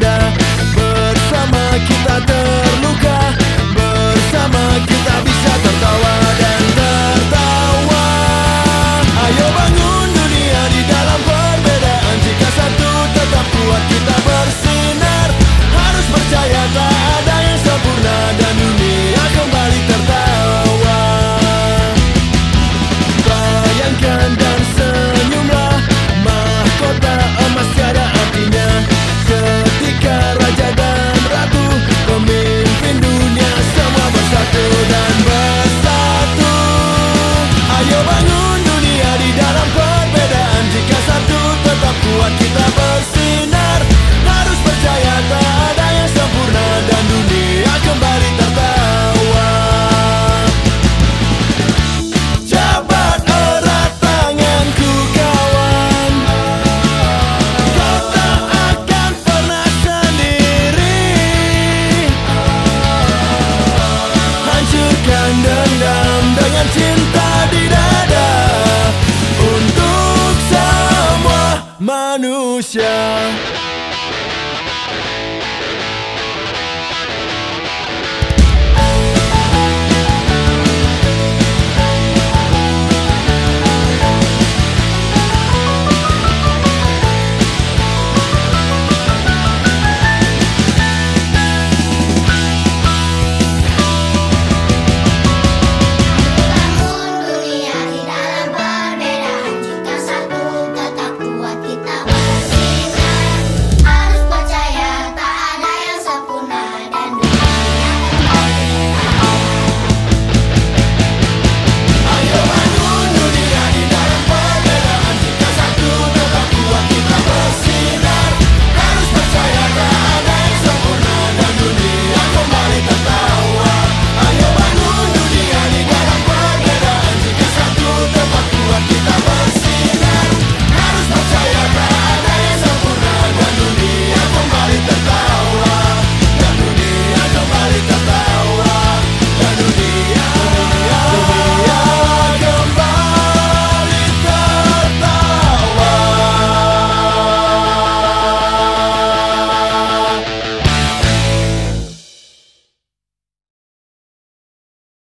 another manusia